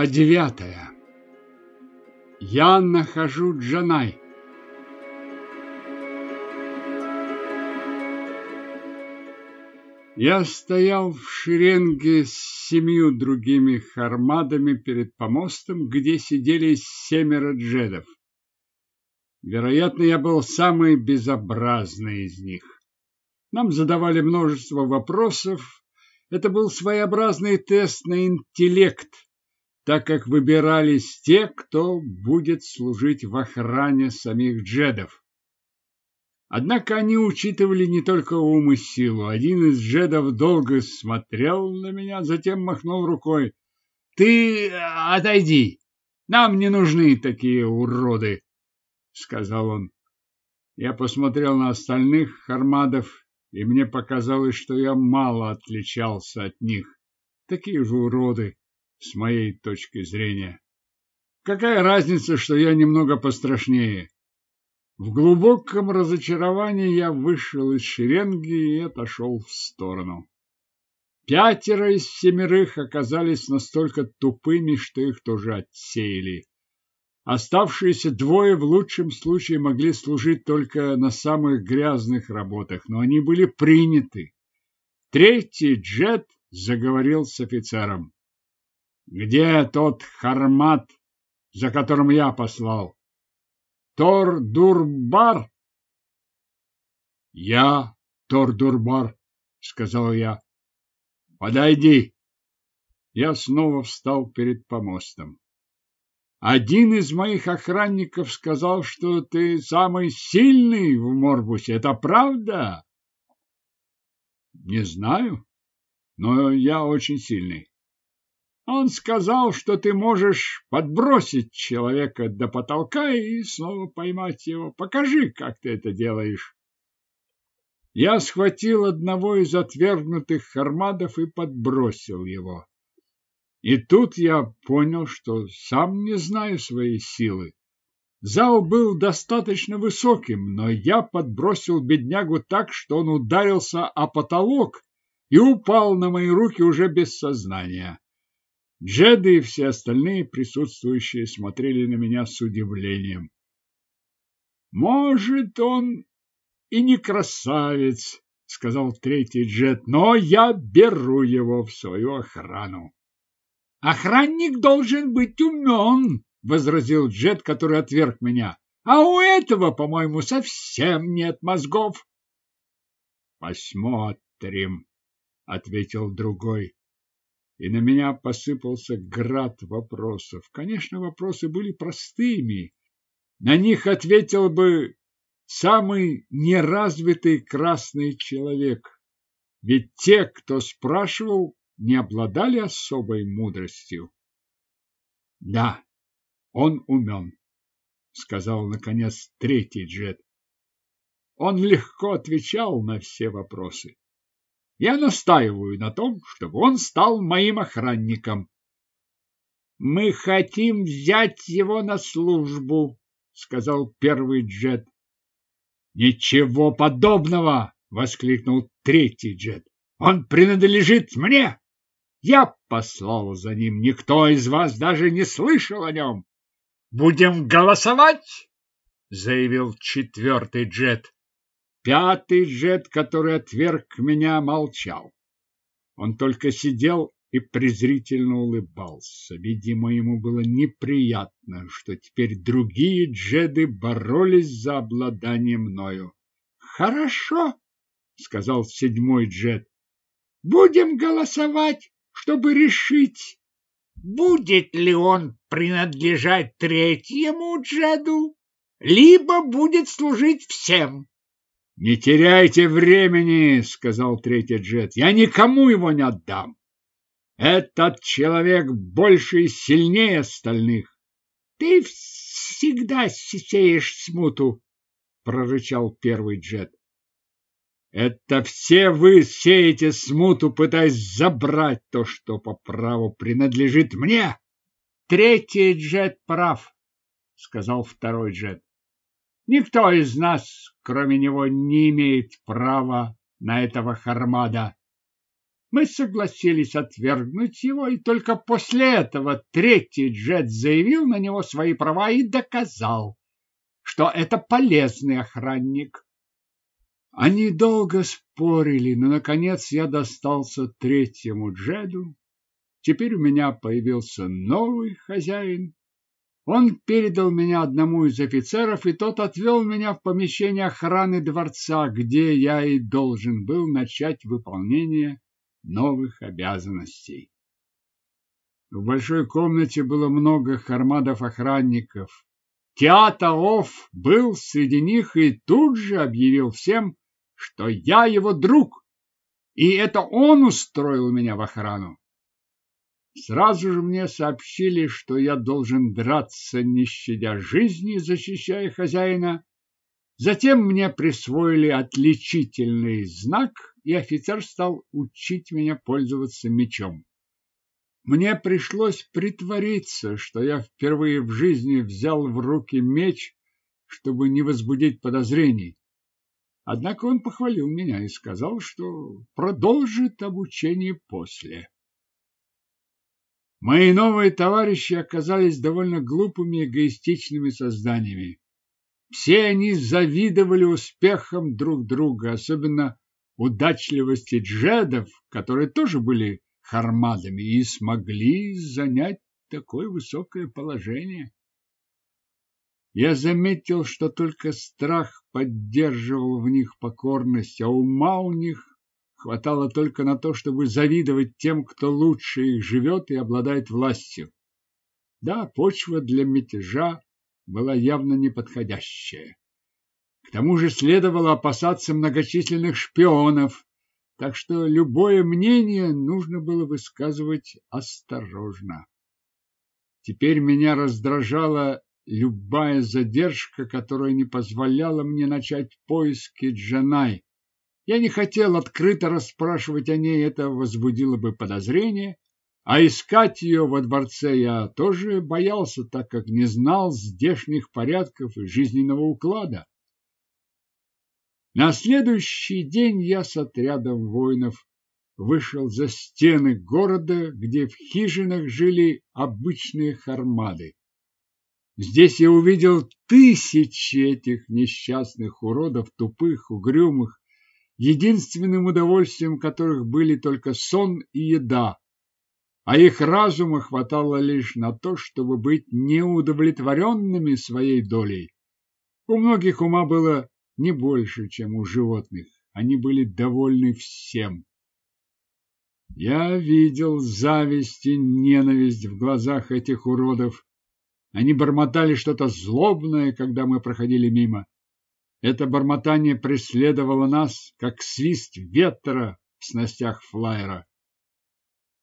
Глава девятая. Я нахожу Джанай. Я стоял в шеренге с семью другими хармадами перед помостом, где сидели семеро джедов. Вероятно, я был самый безобразный из них. Нам задавали множество вопросов. Это был своеобразный тест на интеллект, так как выбирались те, кто будет служить в охране самих джедов. Однако они учитывали не только ум и силу. Один из джедов долго смотрел на меня, затем махнул рукой. «Ты отойди! Нам не нужны такие уроды!» — сказал он. Я посмотрел на остальных хармадов, и мне показалось, что я мало отличался от них. Такие же уроды, с моей точки зрения. Какая разница, что я немного пострашнее? В глубоком разочаровании я вышел из шеренги и отошел в сторону. Пятеро из семерых оказались настолько тупыми, что их тоже отсеяли. Оставшиеся двое в лучшем случае могли служить только на самых грязных работах, но они были приняты. Третий джет заговорил с офицером. «Где тот хармат, за которым я послал?» Тор-Дурбар? Я Тор-Дурбар, сказал я. Подойди. Я снова встал перед помостом. Один из моих охранников сказал, что ты самый сильный в Морбусе. Это правда? Не знаю, но я очень сильный. Он сказал, что ты можешь подбросить человека до потолка и снова поймать его. Покажи, как ты это делаешь. Я схватил одного из отвергнутых хармадов и подбросил его. И тут я понял, что сам не знаю своей силы. Зал был достаточно высоким, но я подбросил беднягу так, что он ударился о потолок и упал на мои руки уже без сознания. Джеды и все остальные присутствующие смотрели на меня с удивлением. «Может, он и не красавец», — сказал третий Джед, — «но я беру его в свою охрану». «Охранник должен быть умен», — возразил Джед, который отверг меня. «А у этого, по-моему, совсем нет мозгов». «Посмотрим», — ответил другой и на меня посыпался град вопросов. Конечно, вопросы были простыми. На них ответил бы самый неразвитый красный человек. Ведь те, кто спрашивал, не обладали особой мудростью. Да, он умен, сказал наконец третий джет. Он легко отвечал на все вопросы. Я настаиваю на том, чтобы он стал моим охранником. Мы хотим взять его на службу, сказал первый джет. Ничего подобного, воскликнул третий джет. Он принадлежит мне. Я послал за ним, никто из вас даже не слышал о нем. Будем голосовать, заявил четвертый джет. Пятый джет, который отверг меня, молчал. Он только сидел и презрительно улыбался. Видимо, ему было неприятно, что теперь другие джеды боролись за обладание мною. «Хорошо», — сказал седьмой джет. «Будем голосовать, чтобы решить, будет ли он принадлежать третьему джеду, либо будет служить всем». «Не теряйте времени», — сказал третий джет. «Я никому его не отдам. Этот человек больше и сильнее остальных». «Ты всегда сеешь смуту», — прорычал первый джет. «Это все вы сеете смуту, пытаясь забрать то, что по праву принадлежит мне». «Третий джет прав», — сказал второй джет. Никто из нас, кроме него, не имеет права на этого Хармада. Мы согласились отвергнуть его, и только после этого третий джет заявил на него свои права и доказал, что это полезный охранник. Они долго спорили, но, наконец, я достался третьему джеду. Теперь у меня появился новый хозяин. Он передал меня одному из офицеров, и тот отвел меня в помещение охраны дворца, где я и должен был начать выполнение новых обязанностей. В большой комнате было много хармадов-охранников. Театаов был среди них и тут же объявил всем, что я его друг, и это он устроил меня в охрану. Сразу же мне сообщили, что я должен драться, не щадя жизни, защищая хозяина. Затем мне присвоили отличительный знак, и офицер стал учить меня пользоваться мечом. Мне пришлось притвориться, что я впервые в жизни взял в руки меч, чтобы не возбудить подозрений. Однако он похвалил меня и сказал, что продолжит обучение после. Мои новые товарищи оказались довольно глупыми эгоистичными созданиями. Все они завидовали успехам друг друга, особенно удачливости джедов, которые тоже были хармадами и смогли занять такое высокое положение. Я заметил, что только страх поддерживал в них покорность, а ума у них хватало только на то, чтобы завидовать тем, кто лучше их живет и обладает властью. Да, почва для мятежа была явно неподходящая. К тому же следовало опасаться многочисленных шпионов, так что любое мнение нужно было высказывать осторожно. Теперь меня раздражала любая задержка, которая не позволяла мне начать поиски Джанай. Я не хотел открыто расспрашивать о ней, это возбудило бы подозрение, а искать ее во дворце я тоже боялся, так как не знал здешних порядков и жизненного уклада. На следующий день я с отрядом воинов вышел за стены города, где в хижинах жили обычные хармады. Здесь я увидел тысячи этих несчастных уродов, тупых, угрюмых, единственным удовольствием которых были только сон и еда, а их разума хватало лишь на то, чтобы быть неудовлетворенными своей долей. У многих ума было не больше, чем у животных. Они были довольны всем. Я видел зависть и ненависть в глазах этих уродов. Они бормотали что-то злобное, когда мы проходили мимо. Это бормотание преследовало нас, как свист ветра в снастях флайера.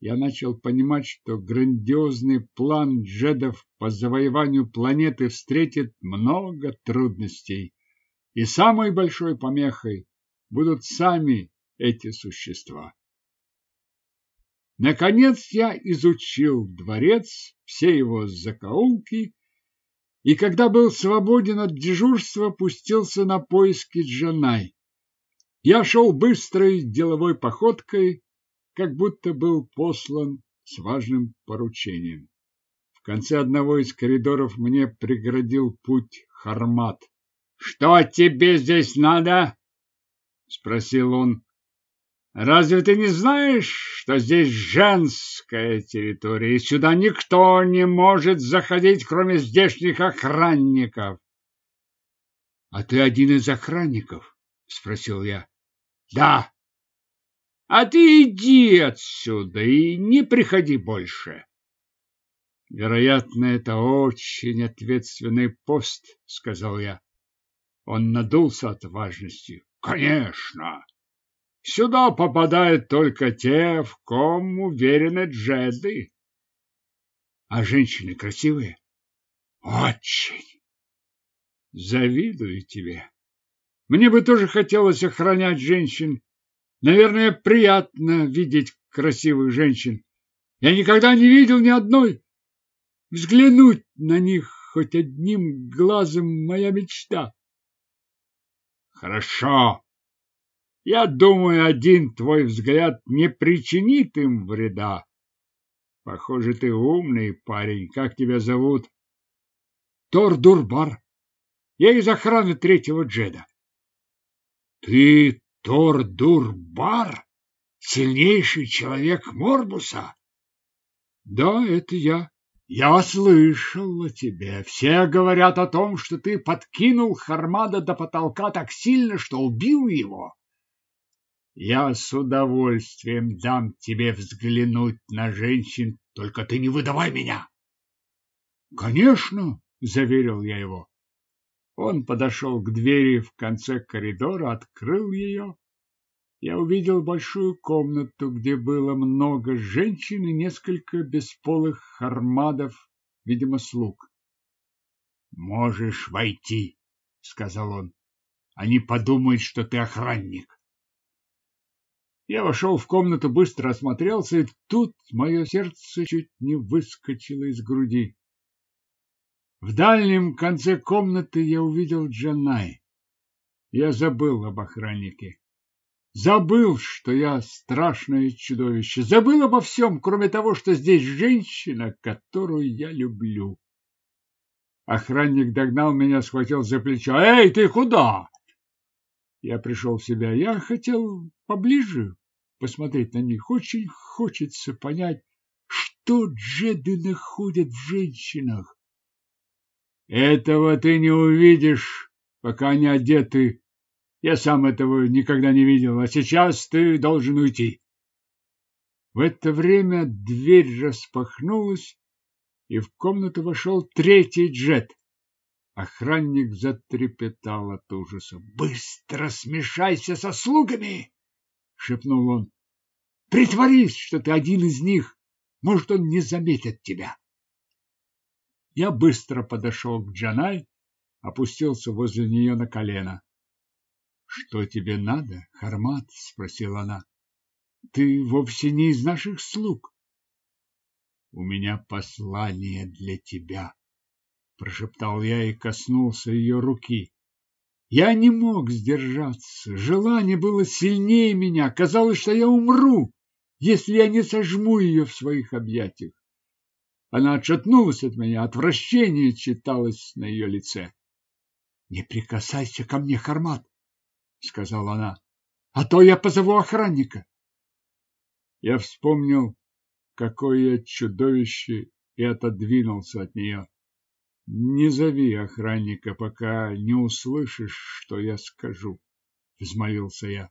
Я начал понимать, что грандиозный план джедов по завоеванию планеты встретит много трудностей и самой большой помехой будут сами эти существа. Наконец я изучил дворец, все его закоулки, и когда был свободен от дежурства, пустился на поиски Джанай. Я шел быстрой деловой походкой, как будто был послан с важным поручением. В конце одного из коридоров мне преградил путь Хармат. Что тебе здесь надо? спросил он. Разве ты не знаешь, что здесь женская территория, и сюда никто не может заходить, кроме здешних охранников? А ты один из охранников? спросил я. Да. А ты иди отсюда и не приходи больше. Вероятно, это очень ответственный пост, сказал я. Он надулся от важности. Конечно. Сюда попадают только те, в ком уверены джеды. А женщины красивые? Очень. Завидую тебе. Мне бы тоже хотелось охранять женщин. Наверное, приятно видеть красивых женщин. Я никогда не видел ни одной. Взглянуть на них хоть одним глазом моя мечта. Хорошо. Я думаю, один твой взгляд не причинит им вреда. Похоже, ты умный парень. Как тебя зовут? Тор Дурбар. Я из охраны третьего джеда. Ты Тор Дурбар? Сильнейший человек Морбуса? Да, это я. Я слышал о тебе. Все говорят о том, что ты подкинул Хармада до потолка так сильно, что убил его. Я с удовольствием дам тебе взглянуть на женщин, только ты не выдавай меня. Конечно, заверил я его. Он подошел к двери в конце коридора, открыл ее. Я увидел большую комнату, где было много женщин и несколько бесполых хармадов, видимо, слуг. «Можешь войти», — сказал он. «Они подумают, что ты охранник». Я вошел в комнату, быстро осмотрелся, и тут мое сердце чуть не выскочило из груди. В дальнем конце комнаты я увидел Джанай. Я забыл об охраннике. Забыл, что я страшное чудовище. Забыл обо всем, кроме того, что здесь женщина, которую я люблю. Охранник догнал меня, схватил за плечо. «Эй, ты куда?» Я пришел в себя. Я хотел поближе посмотреть на них. Очень хочется понять, что джеды находят в женщинах. Этого ты не увидишь, пока они одеты. Я сам этого никогда не видел, а сейчас ты должен уйти. В это время дверь распахнулась, и в комнату вошел третий джет. Охранник затрепетал от ужаса. «Быстро смешайся со слугами!» — шепнул он. «Притворись, что ты один из них. Может, он не заметит тебя». Я быстро подошел к Джанай, опустился возле нее на колено. «Что тебе надо, Хармат?» — спросила она. «Ты вовсе не из наших слуг». «У меня послание для тебя», — прошептал я и коснулся ее руки. Я не мог сдержаться. Желание было сильнее меня. Казалось, что я умру, если я не сожму ее в своих объятиях. Она отшатнулась от меня, отвращение читалось на ее лице. — Не прикасайся ко мне, Хармат, — сказала она, — а то я позову охранника. Я вспомнил, какое я чудовище, и отодвинулся от нее. Не зови охранника, пока не услышишь, что я скажу, взмолился я.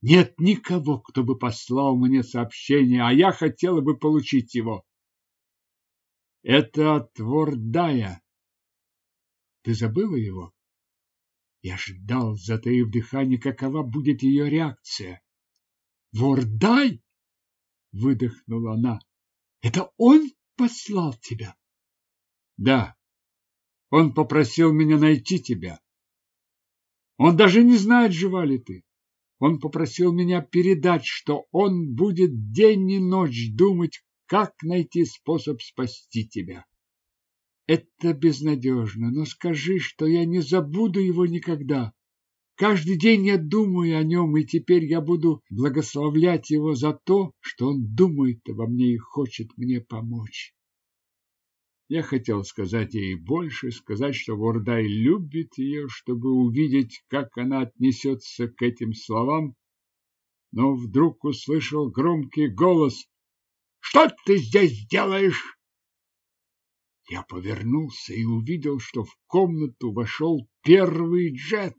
Нет никого, кто бы послал мне сообщение, а я хотела бы получить его. Это от Вордая. Ты забыла его? Я ждал, затаив дыхание, какова будет ее реакция. Вордай? Выдохнула она. Это он послал тебя? Да, он попросил меня найти тебя. Он даже не знает, жива ли ты. Он попросил меня передать, что он будет день и ночь думать, как найти способ спасти тебя. Это безнадежно, но скажи, что я не забуду его никогда. Каждый день я думаю о нем, и теперь я буду благословлять его за то, что он думает обо мне и хочет мне помочь. Я хотел сказать ей больше, сказать, что Вордай любит ее, чтобы увидеть, как она отнесется к этим словам, но вдруг услышал громкий голос. «Что ты здесь делаешь?» Я повернулся и увидел, что в комнату вошел первый джет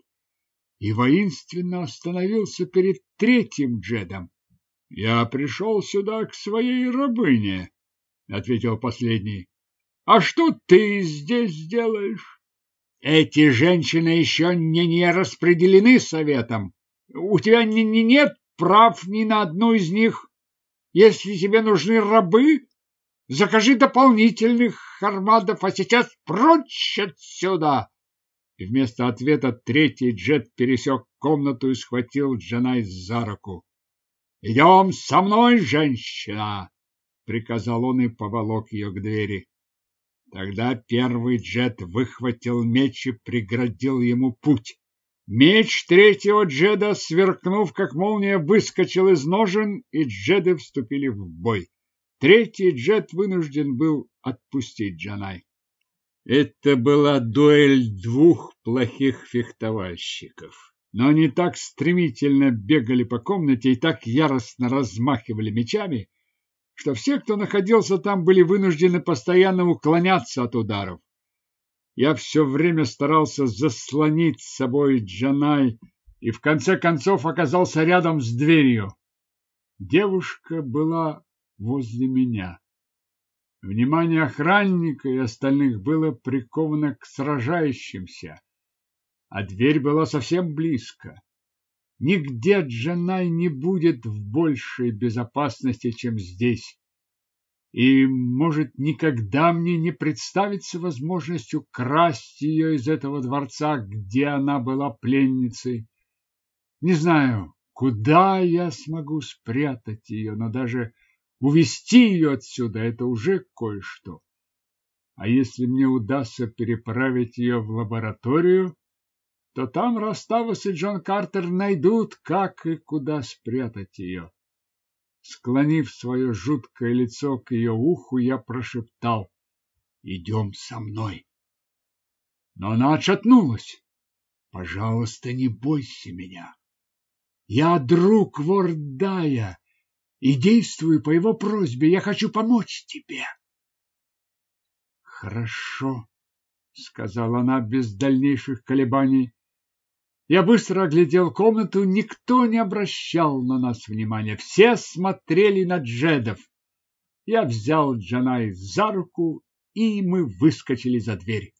и воинственно остановился перед третьим джедом. «Я пришел сюда к своей рабыне», — ответил последний. А что ты здесь делаешь? Эти женщины еще не, не распределены советом. У тебя не, не нет прав ни на одну из них. Если тебе нужны рабы, закажи дополнительных армадов, а сейчас прочь отсюда!» И вместо ответа третий джет пересек комнату и схватил Джанай за руку. «Идем со мной, женщина!» — приказал он и поволок ее к двери. Тогда первый джет выхватил меч и преградил ему путь. Меч третьего джеда, сверкнув как молния, выскочил из ножен, и джеды вступили в бой. Третий джед вынужден был отпустить Джанай. Это была дуэль двух плохих фехтовальщиков. Но они так стремительно бегали по комнате и так яростно размахивали мечами, что все, кто находился там, были вынуждены постоянно уклоняться от ударов. Я все время старался заслонить с собой Джанай и в конце концов оказался рядом с дверью. Девушка была возле меня. Внимание охранника и остальных было приковано к сражающимся, а дверь была совсем близко. Нигде Джанай не будет в большей безопасности, чем здесь. И, может, никогда мне не представится возможность украсть ее из этого дворца, где она была пленницей. Не знаю, куда я смогу спрятать ее, но даже увести ее отсюда – это уже кое-что. А если мне удастся переправить ее в лабораторию, то там Роставус и Джон Картер найдут, как и куда спрятать ее. Склонив свое жуткое лицо к ее уху, я прошептал «Идем со мной». Но она отшатнулась. «Пожалуйста, не бойся меня. Я друг Вордая и действую по его просьбе. Я хочу помочь тебе». «Хорошо», — сказала она без дальнейших колебаний. Я быстро оглядел комнату, никто не обращал на нас внимания, все смотрели на джедов. Я взял Джанай за руку, и мы выскочили за дверь.